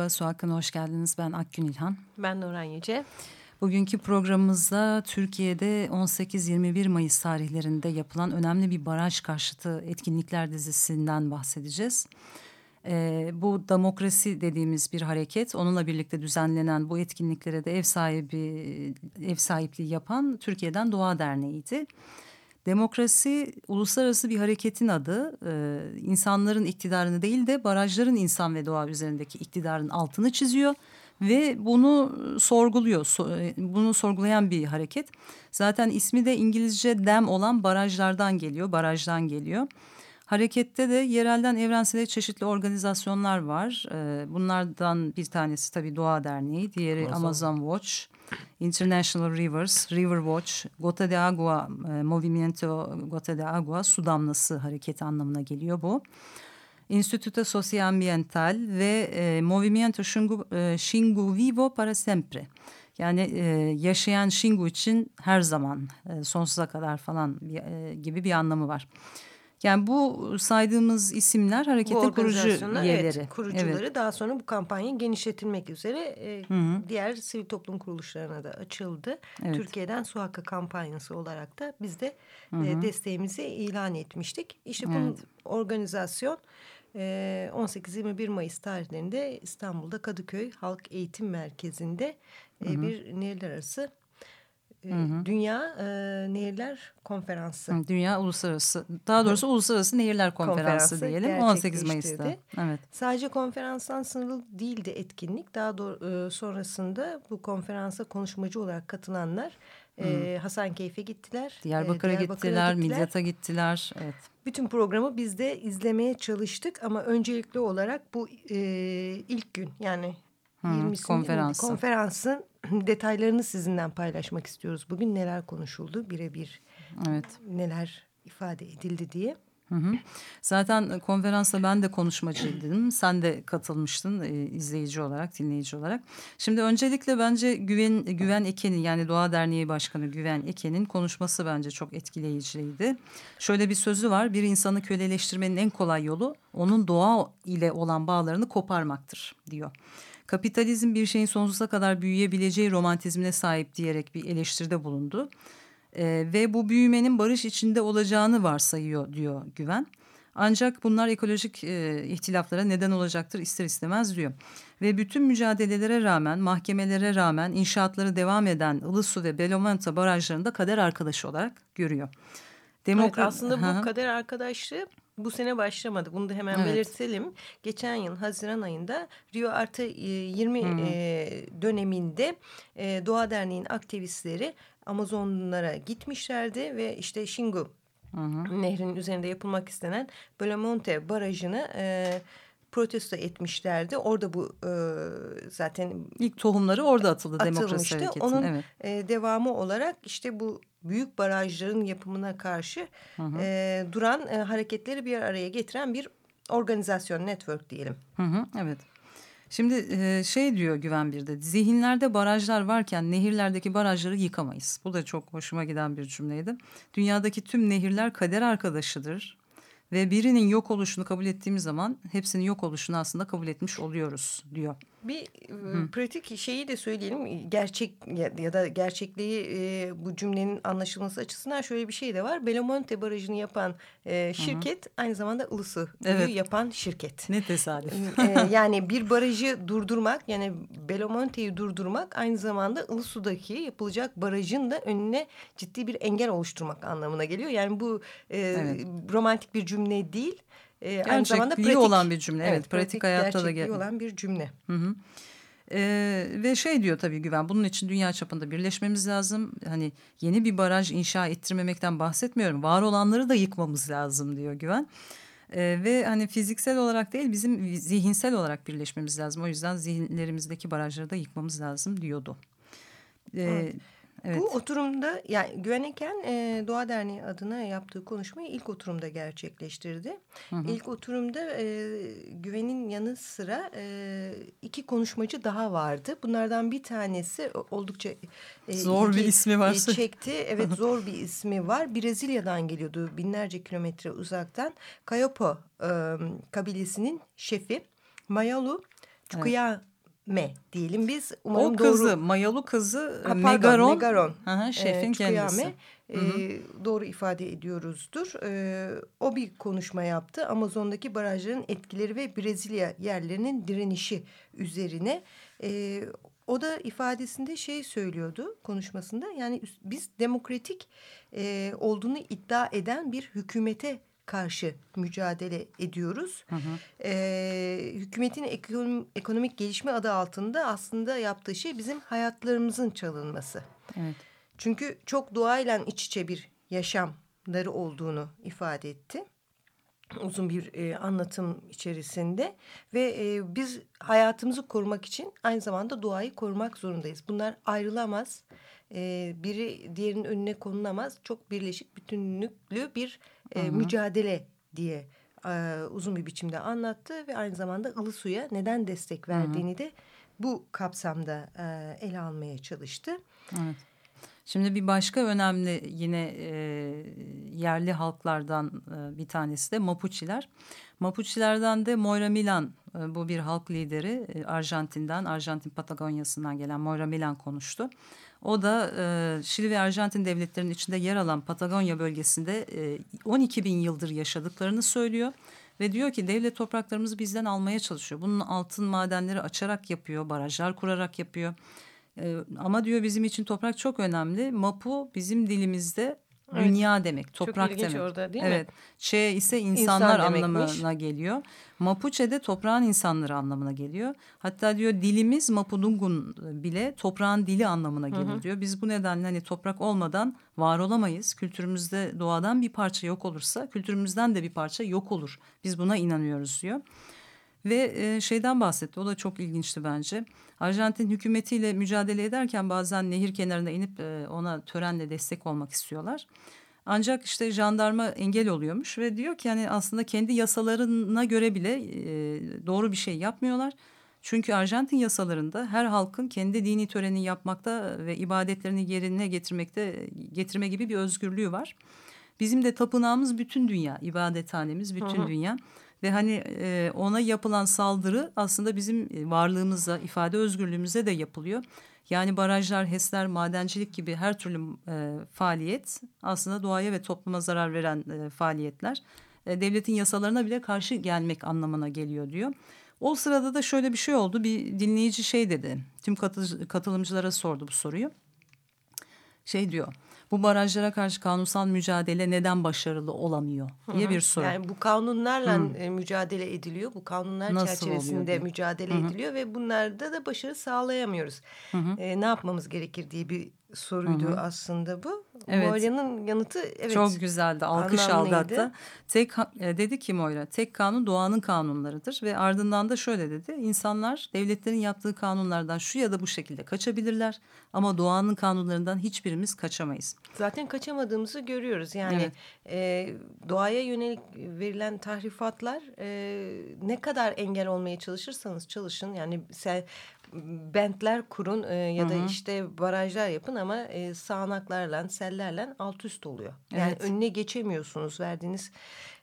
Merhaba Su Hakkı'na hoş geldiniz. Ben Akgün İlhan. Ben Nuran Yüce. Bugünkü programımızda Türkiye'de 18-21 Mayıs tarihlerinde yapılan önemli bir baraj karşıtı etkinlikler dizisinden bahsedeceğiz. Ee, bu demokrasi dediğimiz bir hareket, onunla birlikte düzenlenen bu etkinliklere de ev sahibi ev sahipliği yapan Türkiye'den Doğa Derneği'ydi. Demokrasi uluslararası bir hareketin adı. Ee, insanların iktidarını değil de barajların insan ve doğa üzerindeki iktidarın altını çiziyor ve bunu sorguluyor. E, bunu sorgulayan bir hareket. Zaten ismi de İngilizce dem olan barajlardan geliyor, barajdan geliyor. Harekette de yerelden evrensele çeşitli organizasyonlar var. Ee, bunlardan bir tanesi tabii Doğa Derneği, diğeri Amazon, Amazon Watch, International Rivers, River Watch, Gota de Agua, e, Movimiento Gota de Agua, su damlası hareketi anlamına geliyor bu. Instituto Socioambiental ve e, Movimiento Xingu, e, Xingu Vivo para Sempre. Yani e, yaşayan Xingu için her zaman e, sonsuza kadar falan e, gibi bir anlamı var. Yani bu saydığımız isimler hareketin kurucu üyeleri. Evet, kurucuları evet. daha sonra bu kampanyayı genişletilmek üzere e, hı hı. diğer sivil toplum kuruluşlarına da açıldı. Evet. Türkiye'den su hakkı kampanyası olarak da biz de hı hı. E, desteğimizi ilan etmiştik. İşte bu evet. organizasyon 18-21 Mayıs tarihlerinde İstanbul'da Kadıköy Halk Eğitim Merkezi'nde hı. bir nehirler arası Hı hı. Dünya e, Nehirler Konferansı. Dünya Uluslararası, daha doğrusu hı. Uluslararası Nehirler Konferansı, Konferansı diyelim 18 Mayıs'ta. Evet. Sadece konferanstan sınırlı değildi etkinlik. Daha doğru, e, sonrasında bu konferansa konuşmacı olarak katılanlar e, Hasankeyf'e gittiler. Diyarbakır'a e, Diyarbakır gittiler, gittiler, Midyat'a gittiler. Evet. Bütün programı biz de izlemeye çalıştık ama öncelikli olarak bu e, ilk gün yani Hmm, konferansı. konferansın detaylarını sizinden paylaşmak istiyoruz. Bugün neler konuşuldu birebir evet. neler ifade edildi diye. Hı hı. Zaten konferansta ben de konuşmacıydım. Sen de katılmıştın e, izleyici olarak, dinleyici olarak. Şimdi öncelikle bence Güven, Güven Eken'in yani Doğa Derneği Başkanı Güven Eken'in konuşması bence çok etkileyiciydi. Şöyle bir sözü var. Bir insanı köleleştirmenin en kolay yolu onun doğa ile olan bağlarını koparmaktır diyor. Kapitalizm bir şeyin sonsuza kadar büyüyebileceği romantizmine sahip diyerek bir eleştiride bulundu. E, ve bu büyümenin barış içinde olacağını varsayıyor diyor Güven. Ancak bunlar ekolojik e, ihtilaflara neden olacaktır ister istemez diyor. Ve bütün mücadelelere rağmen, mahkemelere rağmen inşaatları devam eden Ilısu ve Belomanta barajlarını da kader arkadaşı olarak görüyor. Demokrat... Evet, aslında bu kader arkadaşlığı bu sene başlamadı. Bunu da hemen evet. belirtelim. Geçen yıl Haziran ayında Rio Artı 20 hmm. e, döneminde e, Doğa Derneği'nin aktivistleri Amazonlara gitmişlerdi ve işte Xingu Hı hı. Nehrinin üzerinde yapılmak istenen Belamonte Barajı'nı e, protesto etmişlerdi. Orada bu e, zaten ilk tohumları orada atıldı demokrasi hareketinin. Onun evet. e, devamı olarak işte bu büyük barajların yapımına karşı hı hı. E, duran e, hareketleri bir araya getiren bir organizasyon, network diyelim. Hı hı, evet. Şimdi e, şey diyor Güven Bir'de zihinlerde barajlar varken nehirlerdeki barajları yıkamayız. Bu da çok hoşuma giden bir cümleydi. Dünyadaki tüm nehirler kader arkadaşıdır. Ve birinin yok oluşunu kabul ettiğimiz zaman hepsinin yok oluşunu aslında kabul etmiş oluyoruz diyor. Bir Hı. pratik şeyi de söyleyelim. Gerçek ya, da gerçekliği e, bu cümlenin anlaşılması açısından şöyle bir şey de var. Belamonte Barajı'nı yapan e, şirket Hı. aynı zamanda Ilısı evet. yapan şirket. Ne tesadüf. e, yani bir barajı durdurmak yani Belamonte'yi durdurmak aynı zamanda Ilısu'daki yapılacak barajın da önüne ciddi bir engel oluşturmak anlamına geliyor. Yani bu e, evet. romantik bir cümle değil e, aynı zamanda pratik olan bir cümle. Evet, evet pratik, pratik hayatta da gel olan bir cümle. Hı hı. Ee, ve şey diyor tabii Güven bunun için dünya çapında birleşmemiz lazım. Hani yeni bir baraj inşa ettirmemekten bahsetmiyorum. Var olanları da yıkmamız lazım diyor Güven. Ee, ve hani fiziksel olarak değil bizim zihinsel olarak birleşmemiz lazım. O yüzden zihinlerimizdeki barajları da yıkmamız lazım diyordu. Ee, evet. Evet. Bu oturumda yani Güveneken e, Doğa Derneği adına yaptığı konuşmayı ilk oturumda gerçekleştirdi. Hı hı. İlk oturumda e, Güven'in yanı sıra e, iki konuşmacı daha vardı. Bunlardan bir tanesi oldukça e, zor bir ismi var. E, çekti. Evet zor bir ismi var. Brezilya'dan geliyordu binlerce kilometre uzaktan. Kayopo e, kabilesinin şefi Mayalu Çukuya evet me diyelim biz. Umarım o kızı, doğru... Mayalı kızı ha, pardon, Megaron. Megaron. Aha, şefin ee, kendisi. E, doğru ifade ediyoruzdur. E, o bir konuşma yaptı. Amazon'daki barajların etkileri ve Brezilya yerlerinin direnişi üzerine. E, o da ifadesinde şey söylüyordu konuşmasında. Yani biz demokratik e, olduğunu iddia eden bir hükümete karşı mücadele ediyoruz. Hı hı. Ee, hükümetin ekonom, ekonomik gelişme adı altında aslında yaptığı şey bizim hayatlarımızın çalınması. Evet. Çünkü çok doğayla iç içe bir yaşamları olduğunu ifade etti. Uzun bir e, anlatım içerisinde ve e, biz hayatımızı korumak için aynı zamanda doğayı korumak zorundayız. Bunlar ayrılamaz. E, biri diğerinin önüne konulamaz. Çok birleşik bütünlüklü bir e, mücadele diye e, uzun bir biçimde anlattı ve aynı zamanda ılı suya neden destek verdiğini -hı. de bu kapsamda e, ele almaya çalıştı. Evet. Şimdi bir başka önemli yine e, yerli halklardan e, bir tanesi de Mapuçiler. Mapuçilerden de Moira Milan e, bu bir halk lideri e, Arjantin'den, Arjantin Patagonya'sından gelen Moira Milan konuştu. O da e, Şili ve Arjantin devletlerinin içinde yer alan Patagonya bölgesinde e, 12 bin yıldır yaşadıklarını söylüyor. Ve diyor ki devlet topraklarımızı bizden almaya çalışıyor. Bunun altın madenleri açarak yapıyor, barajlar kurarak yapıyor. E, ama diyor bizim için toprak çok önemli. Mapu bizim dilimizde Evet. Dünya demek, toprak Çok demek. orada değil evet. mi? Che ise insanlar İnsan anlamına geliyor. Mapuche de toprağın insanları anlamına geliyor. Hatta diyor dilimiz Mapudungun bile toprağın dili anlamına gelir hı hı. diyor. Biz bu nedenle hani toprak olmadan var olamayız. Kültürümüzde doğadan bir parça yok olursa kültürümüzden de bir parça yok olur. Biz buna inanıyoruz diyor. Ve e, şeyden bahsetti o da çok ilginçti bence. Arjantin hükümetiyle mücadele ederken bazen nehir kenarına inip e, ona törenle destek olmak istiyorlar. Ancak işte jandarma engel oluyormuş ve diyor ki yani aslında kendi yasalarına göre bile e, doğru bir şey yapmıyorlar. Çünkü Arjantin yasalarında her halkın kendi dini töreni yapmakta ve ibadetlerini yerine getirmekte getirme gibi bir özgürlüğü var. Bizim de tapınağımız bütün dünya, ibadethanemiz bütün hı hı. dünya. Ve hani e, ona yapılan saldırı aslında bizim varlığımıza, ifade özgürlüğümüze de yapılıyor. Yani barajlar, HES'ler, madencilik gibi her türlü e, faaliyet aslında doğaya ve topluma zarar veren e, faaliyetler. E, devletin yasalarına bile karşı gelmek anlamına geliyor diyor. O sırada da şöyle bir şey oldu. Bir dinleyici şey dedi. Tüm katılımcılara sordu bu soruyu. Şey diyor bu barajlara karşı kanunsal mücadele neden başarılı olamıyor diye bir soru. Yani bu kanunlarla Hı. mücadele ediliyor. Bu kanunlar Nasıl çerçevesinde mücadele Hı ediliyor ve bunlarda da başarı sağlayamıyoruz. Hı. E, ne yapmamız gerekir diye bir soruydu -hı. aslında bu. Evet. Moira'nın yanıtı evet. Çok güzeldi. Alkış aldı hatta. Tek, e, dedi ki Moira tek kanun doğanın kanunlarıdır ve ardından da şöyle dedi. İnsanlar devletlerin yaptığı kanunlardan şu ya da bu şekilde kaçabilirler ama doğanın kanunlarından hiçbirimiz kaçamayız. Zaten kaçamadığımızı görüyoruz. Yani evet. e, doğaya yönelik verilen tahrifatlar e, ne kadar engel olmaya çalışırsanız çalışın. Yani sen bentler kurun e, ya da Hı -hı. işte barajlar yapın ama e, sağanaklarla, sellerle alt üst oluyor. Yani evet. önüne geçemiyorsunuz. Verdiğiniz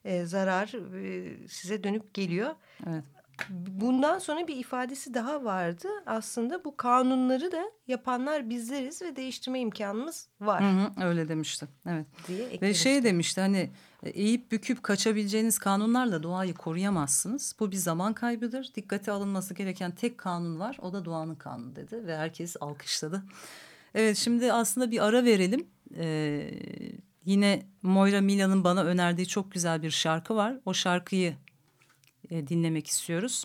e, zarar e, size dönüp geliyor. Evet. Bundan sonra bir ifadesi daha vardı. Aslında bu kanunları da yapanlar bizleriz ve değiştirme imkanımız var. Hı hı, öyle demişti. Evet. Diye ve şey demişti hani eğip büküp kaçabileceğiniz kanunlarla doğayı koruyamazsınız. Bu bir zaman kaybıdır. Dikkate alınması gereken tek kanun var. O da doğanın kanunu dedi ve herkes alkışladı. Evet şimdi aslında bir ara verelim. Ee, yine Moira Mila'nın bana önerdiği çok güzel bir şarkı var. O şarkıyı e, dinlemek istiyoruz.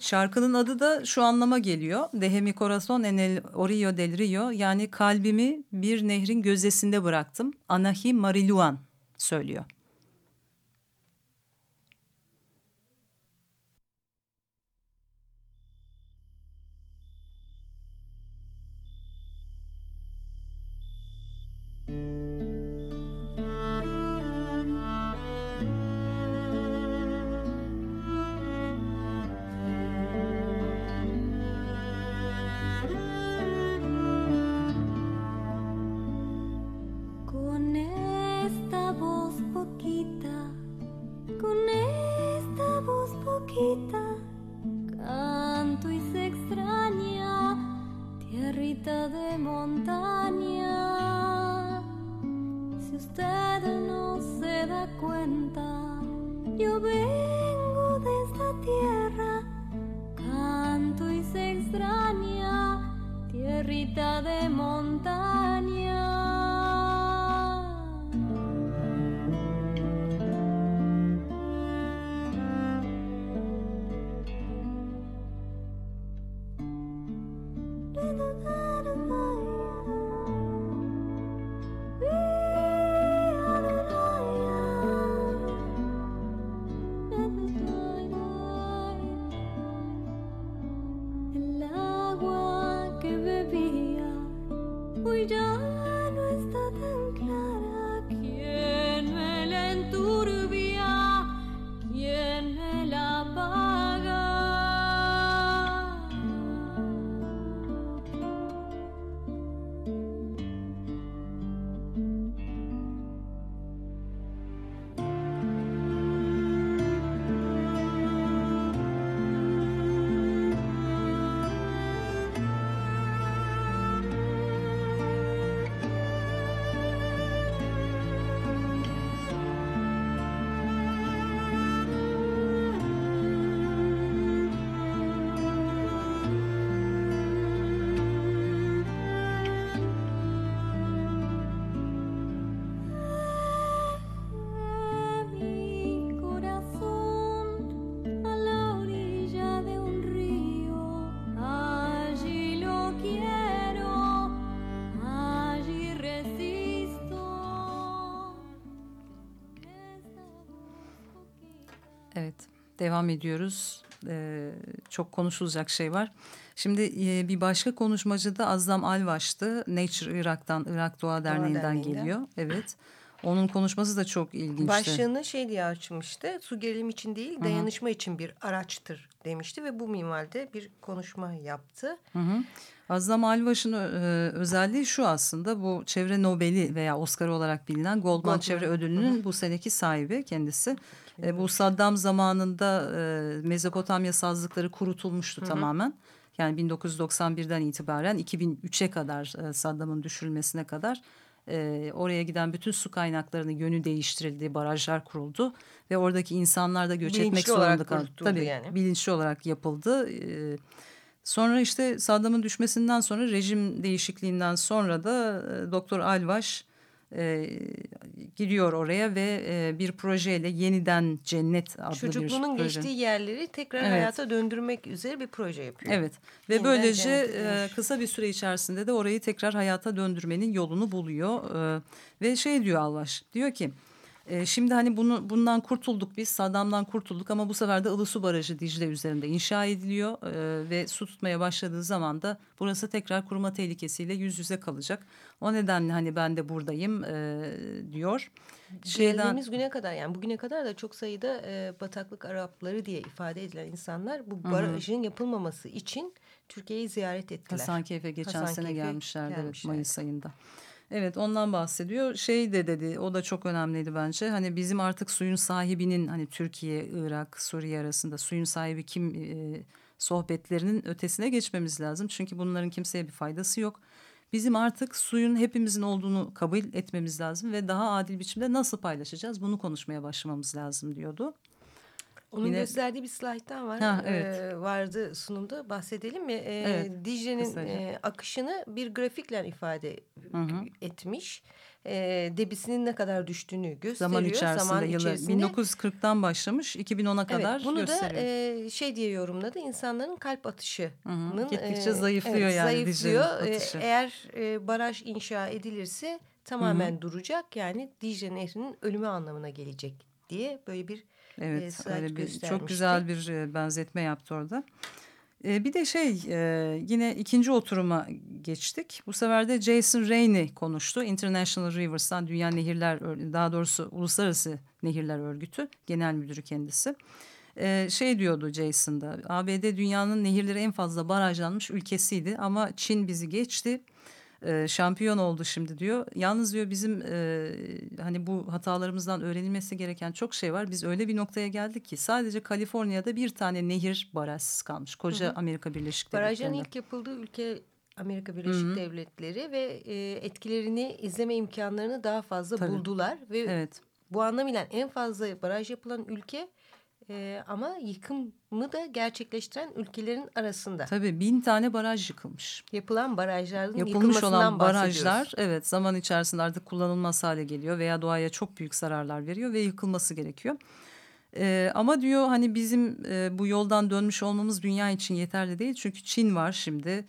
Şarkının adı da şu anlama geliyor. Dehe mi corazon en el orillo del rio yani kalbimi bir nehrin gözdesinde bıraktım. Anahi Mariluan söylüyor. Devam ediyoruz. Ee, çok konuşulacak şey var. Şimdi e, bir başka konuşmacı da Azam Alvaş'tı. Nature Irak'tan, Irak Doğa Derneği'nden Doğa geliyor. Evet. Onun konuşması da çok ilginçti. Başlığını şey diye açmıştı. Su gerilim için değil, dayanışma Hı -hı. için bir araçtır demişti ve bu minvalde bir konuşma yaptı. Hı hı. Azam Alvaş'ın e, özelliği şu aslında bu çevre Nobel'i veya Oscar olarak bilinen Goldman, Goldman. Çevre Ödülü'nün hı hı. bu seneki sahibi kendisi. E, bu Saddam zamanında e, Mezopotamya sazlıkları kurutulmuştu hı hı. tamamen. Yani 1991'den itibaren 2003'e kadar e, Saddam'ın düşürülmesine kadar e, oraya giden bütün su kaynaklarının yönü değiştirildi, barajlar kuruldu ve oradaki insanlar da göç bilinçli etmek zorunda kaldı. Tabii yani. bilinçli olarak yapıldı. E, sonra işte Saddam'ın düşmesinden sonra rejim değişikliğinden sonra da e, Doktor Alvaş e, gidiyor oraya ve e, bir projeyle yeniden cennet adlı Çocukluğunun bir proje. geçtiği yerleri tekrar evet. hayata döndürmek üzere bir proje yapıyor. Evet ve yeniden böylece e, kısa bir süre içerisinde de orayı tekrar hayata döndürmenin yolunu buluyor. E, ve şey diyor Alvaş diyor ki e, şimdi hani bunu bundan kurtulduk biz Saddam'dan kurtulduk ama bu sefer de Ilısu Barajı Dicle üzerinde inşa ediliyor e, ve su tutmaya başladığı zaman da burası tekrar kuruma tehlikesiyle yüz yüze kalacak. O nedenle hani ben de buradayım e, diyor. Şeyden... Geldiğimiz güne kadar yani bugüne kadar da çok sayıda e, bataklık Arapları diye ifade edilen insanlar bu barajın Hı -hı. yapılmaması için Türkiye'yi ziyaret ettiler. Hasankeyf'e geçen Hasankeyf'e sene gelmişlerdi, gelmişlerdi Mayıs ayında. Evet ondan bahsediyor. Şey de dedi o da çok önemliydi bence. Hani bizim artık suyun sahibinin hani Türkiye, Irak, Suriye arasında suyun sahibi kim e, sohbetlerinin ötesine geçmemiz lazım. Çünkü bunların kimseye bir faydası yok. Bizim artık suyun hepimizin olduğunu kabul etmemiz lazım ve daha adil biçimde nasıl paylaşacağız bunu konuşmaya başlamamız lazım diyordu. Onun Yine... gösterdiği bir slayttan var. Ha, evet. ee, vardı sunumda. Bahsedelim mi? Ee, evet, Dicle'nin e, akışını bir grafikle ifade Hı -hı. etmiş. e, debisinin ne kadar düştüğünü gösteriyor. Zaman içerisinde, zaman içerisinde. yılı 1940'dan başlamış 2010'a kadar evet, bunu gösteriyor. Bunu da e, şey diye yorumladı insanların kalp atışının gittikçe e, zayıflıyor evet, yani zayıflıyor. atışı. Eğer e, baraj inşa edilirse tamamen Hı-hı. duracak yani Dicle Nehri'nin ölümü anlamına gelecek diye böyle bir Evet, e, öyle bir çok güzel bir benzetme yaptı orada. E, bir de şey e, yine ikinci oturuma geçtik. Bu sefer de Jason Rainey konuştu. International Rivers'tan Dünya Nehirler daha doğrusu Uluslararası Nehirler Örgütü Genel Müdürü kendisi. E, şey diyordu Jason'da ABD dünyanın nehirleri en fazla barajlanmış ülkesiydi ama Çin bizi geçti e, şampiyon oldu şimdi diyor. Yalnız diyor bizim e, hani bu hatalarımızdan öğrenilmesi gereken çok şey var. Biz öyle bir noktaya geldik ki sadece Kaliforniya'da bir tane nehir barajsız kalmış. Koca hı hı. Amerika Birleşik Devletleri'nde. Barajın ilk yapıldığı ülke Amerika Birleşik Hı -hı. Devletleri ve e, etkilerini izleme imkanlarını daha fazla Tabii. buldular ve evet. bu anlamıyla en fazla baraj yapılan ülke e, ama yıkımı da gerçekleştiren ülkelerin arasında. Tabii bin tane baraj yıkılmış. Yapılan barajların Yapılmış olan barajlar evet zaman içerisinde artık kullanılmaz hale geliyor veya doğaya çok büyük zararlar veriyor ve yıkılması gerekiyor. Ee, ama diyor hani bizim e, bu yoldan dönmüş olmamız dünya için yeterli değil. Çünkü Çin var şimdi.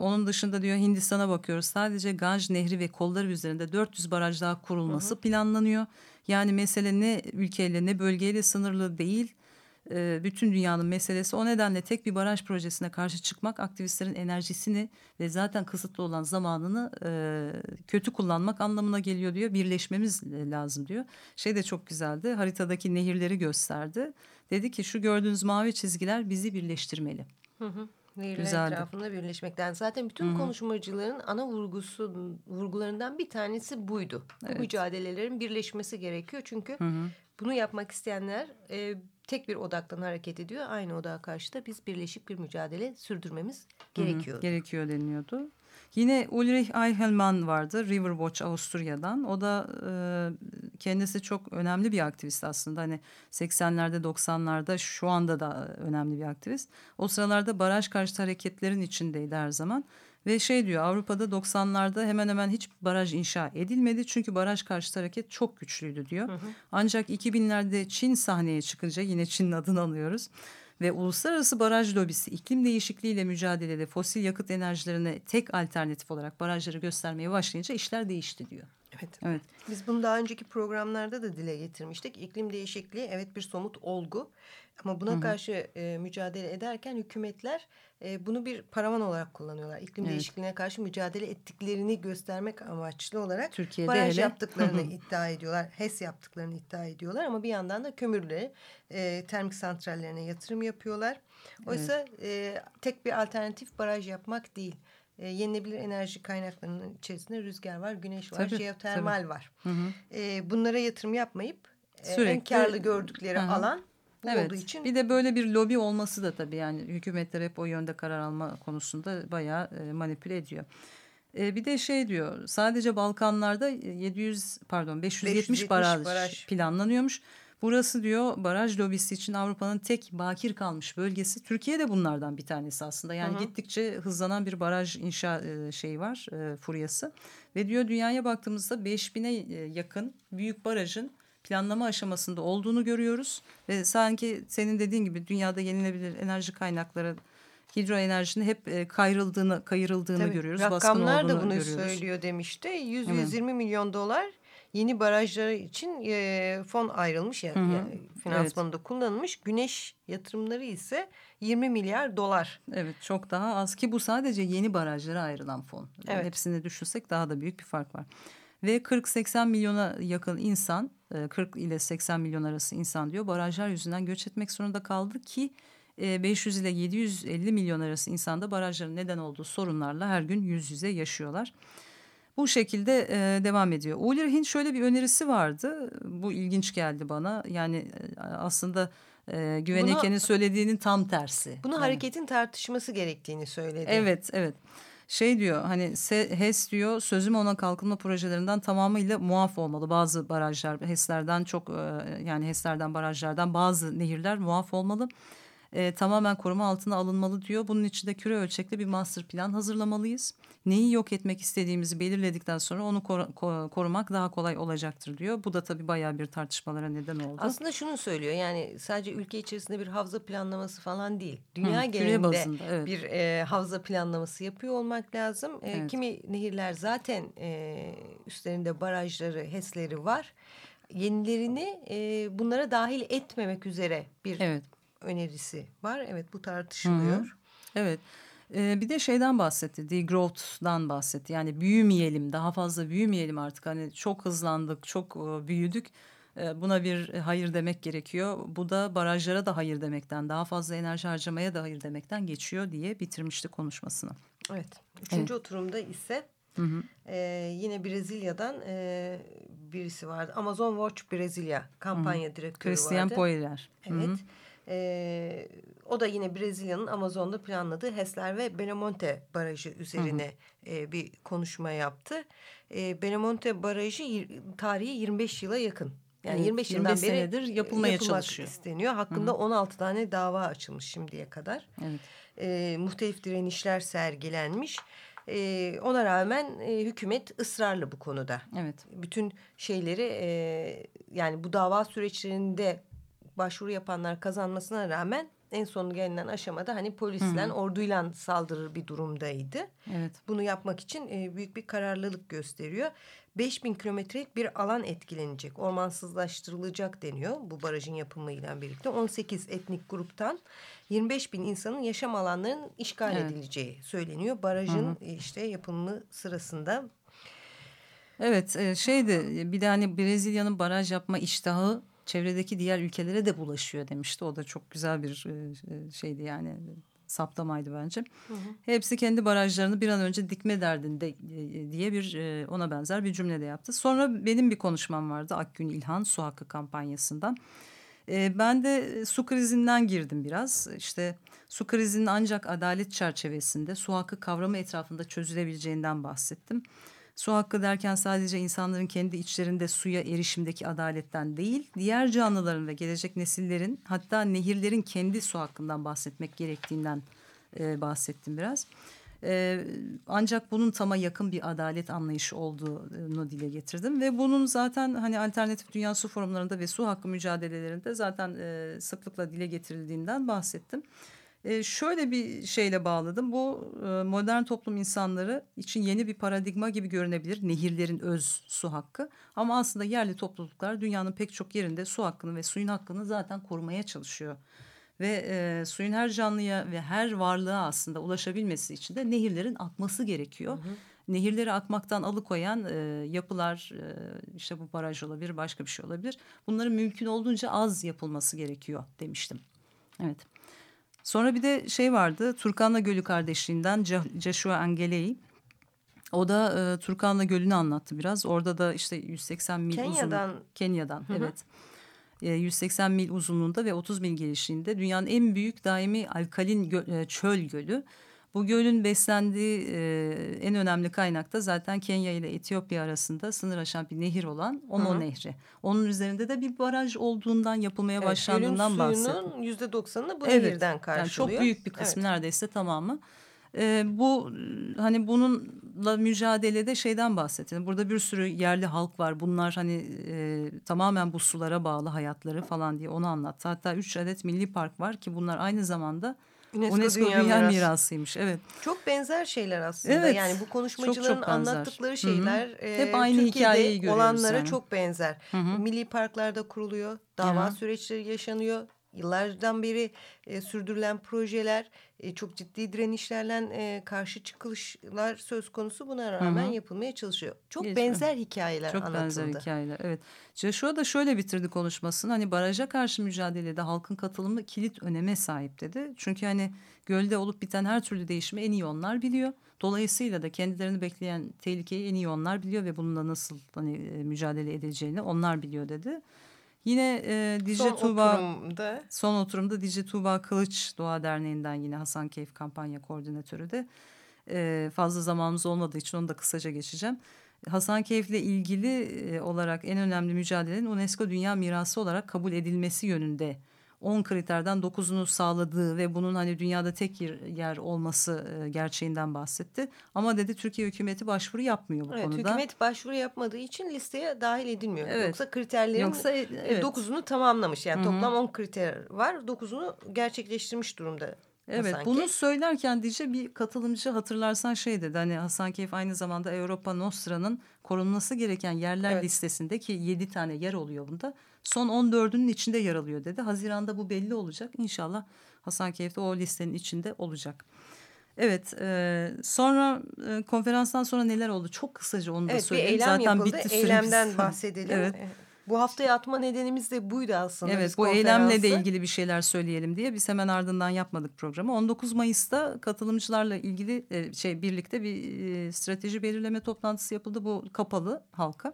Onun dışında diyor Hindistan'a bakıyoruz. Sadece Ganj Nehri ve kolları üzerinde 400 baraj daha kurulması hı hı. planlanıyor. Yani mesele ne ülkeyle ne bölgeyle sınırlı değil. E, bütün dünyanın meselesi. O nedenle tek bir baraj projesine karşı çıkmak aktivistlerin enerjisini ve zaten kısıtlı olan zamanını e, kötü kullanmak anlamına geliyor diyor. Birleşmemiz lazım diyor. Şey de çok güzeldi. Haritadaki nehirleri gösterdi. Dedi ki şu gördüğünüz mavi çizgiler bizi birleştirmeli. Hı hı. Nehirler Güzeldi. etrafında birleşmekten. Zaten bütün Hı -hı. konuşmacıların ana vurgusu vurgularından bir tanesi buydu. Evet. Bu mücadelelerin birleşmesi gerekiyor. Çünkü Hı -hı. bunu yapmak isteyenler e, tek bir odaktan hareket ediyor. Aynı odağa karşı da biz birleşik bir mücadele sürdürmemiz gerekiyor. Gerekiyor deniliyordu. Yine Ulrich Eichelmann vardı Riverwatch Avusturya'dan. O da e, kendisi çok önemli bir aktivist aslında. Hani 80'lerde 90'larda şu anda da önemli bir aktivist. O sıralarda baraj karşıtı hareketlerin içindeydi her zaman. Ve şey diyor Avrupa'da 90'larda hemen hemen hiç baraj inşa edilmedi. Çünkü baraj karşıtı hareket çok güçlüydü diyor. Hı hı. Ancak 2000'lerde Çin sahneye çıkınca yine Çin'in adını alıyoruz ve uluslararası baraj lobisi iklim değişikliğiyle mücadelede fosil yakıt enerjilerine tek alternatif olarak barajları göstermeye başlayınca işler değişti diyor. Evet. evet. Biz bunu daha önceki programlarda da dile getirmiştik. İklim değişikliği evet bir somut olgu ama buna Hı -hı. karşı e, mücadele ederken hükümetler e, bunu bir paravan olarak kullanıyorlar. İklim evet. değişikliğine karşı mücadele ettiklerini göstermek amaçlı olarak Türkiye'de baraj hele... yaptıklarını iddia ediyorlar. HES yaptıklarını iddia ediyorlar ama bir yandan da kömürleri e, termik santrallerine yatırım yapıyorlar. Oysa evet. e, tek bir alternatif baraj yapmak değil. E, yenilebilir enerji kaynaklarının içerisinde rüzgar var, güneş var, tabii, jeotermal tabii. var. Hı hı. E, bunlara yatırım yapmayıp e, Sürekli, en karlı gördükleri hı hı. alan bu evet. olduğu için. Bir de böyle bir lobi olması da tabii yani hükümetler hep o yönde karar alma konusunda bayağı e, manipüle ediyor. E, bir de şey diyor sadece Balkanlarda 700 pardon 570, 570 baraj, baraj planlanıyormuş. Burası diyor baraj lobisi için Avrupa'nın tek bakir kalmış bölgesi. Türkiye de bunlardan bir tanesi aslında. Yani hı hı. gittikçe hızlanan bir baraj inşa e, şeyi var e, furyası. Ve diyor dünyaya baktığımızda 5000'e e, yakın büyük barajın planlama aşamasında olduğunu görüyoruz. Ve sanki senin dediğin gibi dünyada yenilebilir enerji kaynakları hidroenerjinin hep e, kayrıldığını, kayırıldığını Tabii, görüyoruz. Rakamlar da bunu görüyoruz. söylüyor demişti. 100-120 milyon dolar yeni barajları için e, fon ayrılmış yani, hı hı. yani finansmanında evet. kullanılmış. Güneş yatırımları ise 20 milyar dolar. Evet çok daha az ki bu sadece yeni barajlara ayrılan fon. Evet. Hepsini düşünsek daha da büyük bir fark var. Ve 40-80 milyona yakın insan 40 e, ile 80 milyon arası insan diyor barajlar yüzünden göç etmek zorunda kaldı ki 500 e, ile 750 milyon arası insanda barajların neden olduğu sorunlarla her gün yüz yüze yaşıyorlar. Bu şekilde e, devam ediyor. Ulrich'in şöyle bir önerisi vardı. Bu ilginç geldi bana. Yani e, aslında e, Güveneke'nin söylediğinin tam tersi. Bunu yani. hareketin tartışması gerektiğini söyledi. Evet, evet. Şey diyor hani HES diyor sözüm ona kalkınma projelerinden tamamıyla muaf olmalı. Bazı barajlar HES'lerden çok yani HES'lerden barajlardan bazı nehirler muaf olmalı. E, tamamen koruma altına alınmalı diyor. Bunun için de küre ölçekli bir master plan hazırlamalıyız. Neyi yok etmek istediğimizi belirledikten sonra onu kor korumak daha kolay olacaktır diyor. Bu da tabii bayağı bir tartışmalara neden oldu. Aslında şunu söylüyor yani sadece ülke içerisinde bir havza planlaması falan değil. Dünya Hı, genelinde bazında, evet. bir e, havza planlaması yapıyor olmak lazım. E, evet. Kimi nehirler zaten e, üstlerinde barajları, HES'leri var. Yenilerini e, bunlara dahil etmemek üzere bir evet. Önerisi var. Evet bu tartışılıyor. Hı -hı. Evet. Ee, bir de şeyden bahsetti, degrowth'dan bahsetti. Yani büyümeyelim, daha fazla büyümeyelim artık. Hani çok hızlandık, çok e, büyüdük. E, buna bir hayır demek gerekiyor. Bu da barajlara da hayır demekten, daha fazla enerji harcamaya da hayır demekten geçiyor diye bitirmişti konuşmasını. Evet. Üçüncü evet. oturumda ise Hı hı. E, yine Brezilya'dan e, birisi vardı. Amazon Watch Brezilya kampanya hı hı. direktörü Christian vardı. Christian Poirier. Evet. Hı hı. E, o da yine Brezilya'nın Amazon'da planladığı Hesler ve Benemonte Barajı üzerine hı hı. E, bir konuşma yaptı. E, Benemonte Barajı tarihi 25 yıla yakın. Yani evet, 25 yıldan 25 beri senedir yapılmaya çalışıyor. isteniyor. Hakkında Hı -hı. 16 tane dava açılmış şimdiye kadar. Evet. E, muhtelif direnişler sergilenmiş. E, ona rağmen e, hükümet ısrarlı bu konuda. Evet. Bütün şeyleri e, yani bu dava süreçlerinde başvuru yapanlar kazanmasına rağmen en son gelinen aşamada hani polisle, orduyla saldırır bir durumdaydı. Evet. Bunu yapmak için e, büyük bir kararlılık gösteriyor. 5000 kilometrelik bir alan etkilenecek, ormansızlaştırılacak deniyor bu barajın yapımıyla birlikte. 18 etnik gruptan 25 bin insanın yaşam alanlarının işgal evet. edileceği söyleniyor. Barajın hı hı. işte yapımı sırasında. Evet e, şeydi bir de hani Brezilya'nın baraj yapma iştahı çevredeki diğer ülkelere de bulaşıyor demişti. O da çok güzel bir e, e, şeydi yani saptamaydı bence. Hı hı. Hepsi kendi barajlarını bir an önce dikme derdinde e, diye bir ona benzer bir cümle de yaptı. Sonra benim bir konuşmam vardı Akgün İlhan Su Hakkı kampanyasından. Ben de su krizinden girdim biraz. İşte su krizinin ancak adalet çerçevesinde su hakkı kavramı etrafında çözülebileceğinden bahsettim. Su hakkı derken sadece insanların kendi içlerinde suya erişimdeki adaletten değil, diğer canlıların ve gelecek nesillerin hatta nehirlerin kendi su hakkından bahsetmek gerektiğinden e, bahsettim biraz. E, ancak bunun tama yakın bir adalet anlayışı olduğunu dile getirdim ve bunun zaten hani alternatif dünya su forumlarında ve su hakkı mücadelelerinde zaten e, sıklıkla dile getirildiğinden bahsettim. E, şöyle bir şeyle bağladım. Bu e, modern toplum insanları için yeni bir paradigma gibi görünebilir. Nehirlerin öz su hakkı. Ama aslında yerli topluluklar dünyanın pek çok yerinde su hakkını ve suyun hakkını zaten korumaya çalışıyor. Ve e, suyun her canlıya ve her varlığa aslında ulaşabilmesi için de nehirlerin akması gerekiyor. Hı hı. Nehirleri akmaktan alıkoyan e, yapılar e, işte bu baraj olabilir başka bir şey olabilir. Bunların mümkün olduğunca az yapılması gerekiyor demiştim. Evet. Sonra bir de şey vardı Turkanla Gölü kardeşliğinden Joshua Angelei. O da e, Turkanla Gölü'nü anlattı biraz. Orada da işte 180 mil Kenya'dan. uzun. Kenya'dan. Hı -hı. evet. E, 180 mil uzunluğunda ve 30 mil genişliğinde dünyanın en büyük daimi alkalin gö e, çöl gölü. Bu gölün beslendiği e, en önemli kaynak da zaten Kenya ile Etiyopya arasında sınır aşan bir nehir olan Omo Hı -hı. Nehri. Onun üzerinde de bir baraj olduğundan yapılmaya evet, başlandığından bahsediyor. Suyunun yüzde doksanını bu evet, nehirden karşılıyor. Yani çok büyük bir kısmı evet. neredeyse tamamı. E, bu hani bununla mücadelede şeyden bahsettin. Burada bir sürü yerli halk var. Bunlar hani e, tamamen bu sulara bağlı hayatları falan diye onu anlattı. Hatta üç adet milli park var ki bunlar aynı zamanda UNESCO, UNESCO Dünya, Dünya Miras. Mirasıymış. Evet. Çok benzer şeyler aslında. Evet. Yani bu konuşmacıların çok, çok anlattıkları şeyler Hı -hı. E, hep aynı Türkiye'de olanlara yani. çok benzer. Hı -hı. Milli parklarda kuruluyor. Dava Hı -hı. süreçleri yaşanıyor. Yıllardan beri e, sürdürülen projeler, e, çok ciddi direnişlerle e, karşı çıkışlar söz konusu. Buna rağmen Hı -hı. yapılmaya çalışıyor. Çok Geçme. benzer hikayeler çok anlatıldı. Çok benzer hikayeler, evet. Joshua da şöyle bitirdi konuşmasını. Hani baraja karşı mücadelede halkın katılımı kilit öneme sahip dedi. Çünkü hani gölde olup biten her türlü değişimi en iyi onlar biliyor. Dolayısıyla da kendilerini bekleyen tehlikeyi en iyi onlar biliyor ve bununla nasıl hani e, mücadele edeceğini onlar biliyor dedi. Yine e, Dicle son Tuğba oturumda. son oturumda Dicle Tuğba Kılıç Doğa Derneği'nden yine Hasan Keyif kampanya koordinatörü de e, fazla zamanımız olmadığı için onu da kısaca geçeceğim. Hasan Keyif'le ilgili e, olarak en önemli mücadelenin UNESCO Dünya Mirası olarak kabul edilmesi yönünde 10 kriterden 9'unu sağladığı ve bunun hani dünyada tek yer olması e, gerçeğinden bahsetti. Ama dedi Türkiye hükümeti başvuru yapmıyor bu evet, konuda. Hükümet başvuru yapmadığı için listeye dahil edilmiyor. Evet. Yoksa kriterlerin Yoksa, e, evet. 9'unu tamamlamış. Yani Hı -hı. toplam 10 kriter var. 9'unu gerçekleştirmiş durumda. Evet Hasan bunu Keyf. söylerken Dice bir katılımcı hatırlarsan şey dedi hani Hasan Keyf aynı zamanda Avrupa Nostra'nın korunması gereken yerler evet. listesinde ki yedi tane yer oluyor bunda son 14'ünün içinde yer alıyor dedi. Haziranda bu belli olacak İnşallah Hasan Keyf de o listenin içinde olacak. Evet e, sonra e, konferanstan sonra neler oldu çok kısaca onu evet, da söyleyeyim. Zaten yapıldı. bitti Eylemden bahsedelim. evet. Bu haftaya atma nedenimiz de buydu aslında. Evet bu eylemle de ilgili bir şeyler söyleyelim diye biz hemen ardından yapmadık programı. 19 Mayıs'ta katılımcılarla ilgili e, şey birlikte bir e, strateji belirleme toplantısı yapıldı. Bu kapalı halka.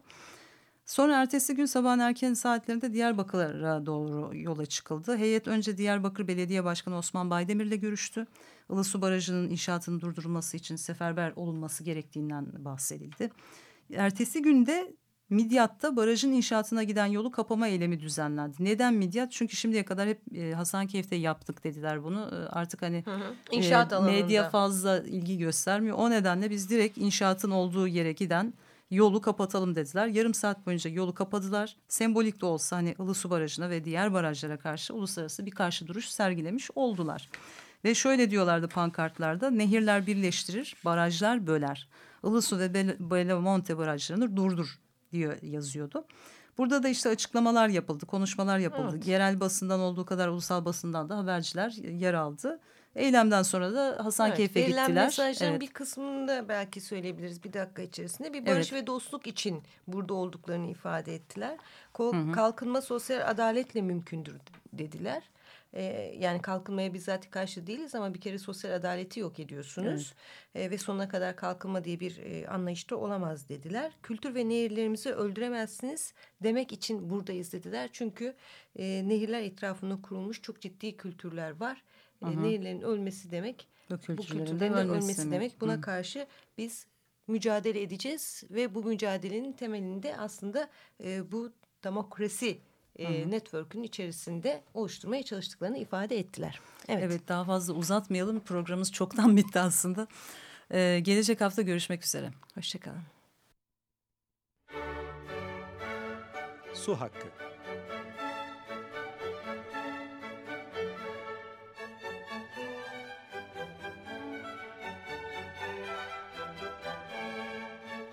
Sonra ertesi gün sabahın erken saatlerinde Diyarbakır'a doğru yola çıkıldı. Heyet önce Diyarbakır Belediye Başkanı Osman Baydemir'le görüştü. Ilısu Barajı'nın inşaatının durdurulması için seferber olunması gerektiğinden bahsedildi. Ertesi günde Midyat'ta barajın inşaatına giden yolu kapama eylemi düzenlendi. Neden Midyat? Çünkü şimdiye kadar hep e, Hasankeyf'te yaptık dediler bunu. E, artık hani hı hı. İnşaat e, medya fazla ilgi göstermiyor. O nedenle biz direkt inşaatın olduğu yere giden yolu kapatalım dediler. Yarım saat boyunca yolu kapadılar. Sembolik de olsa hani Ilısu Barajı'na ve diğer barajlara karşı uluslararası bir karşı duruş sergilemiş oldular. Ve şöyle diyorlardı pankartlarda nehirler birleştirir, barajlar böler. Ilısu ve Belamonte barajlarını durdur diyor yazıyordu. Burada da işte açıklamalar yapıldı, konuşmalar yapıldı. Evet. Yerel basından olduğu kadar ulusal basından da haberciler yer aldı. Eylemden sonra da Hasankeyf'e evet, gittiler. Verilen mesajların evet. bir kısmını da belki söyleyebiliriz bir dakika içerisinde. Bir barış evet. ve dostluk için burada olduklarını ifade ettiler. Kol, hı hı. Kalkınma sosyal adaletle mümkündür dediler. Ee, yani kalkınmaya bizzat karşı değiliz ama bir kere sosyal adaleti yok ediyorsunuz. Evet. Ee, ve sonuna kadar kalkınma diye bir e, anlayışta olamaz dediler. Kültür ve nehirlerimizi öldüremezsiniz demek için buradayız dediler. Çünkü e, nehirler etrafında kurulmuş çok ciddi kültürler var e, nehirlerin ölmesi demek bu kültürlerin, de ölmesi, ölmesi demek. Buna Hı. karşı biz mücadele edeceğiz ve bu mücadelenin temelinde aslında e, bu demokrasi e, network'ün içerisinde oluşturmaya çalıştıklarını ifade ettiler. Evet. evet daha fazla uzatmayalım. Programımız çoktan bitti aslında. Ee, gelecek hafta görüşmek üzere. Hoşçakalın. Su Hakkı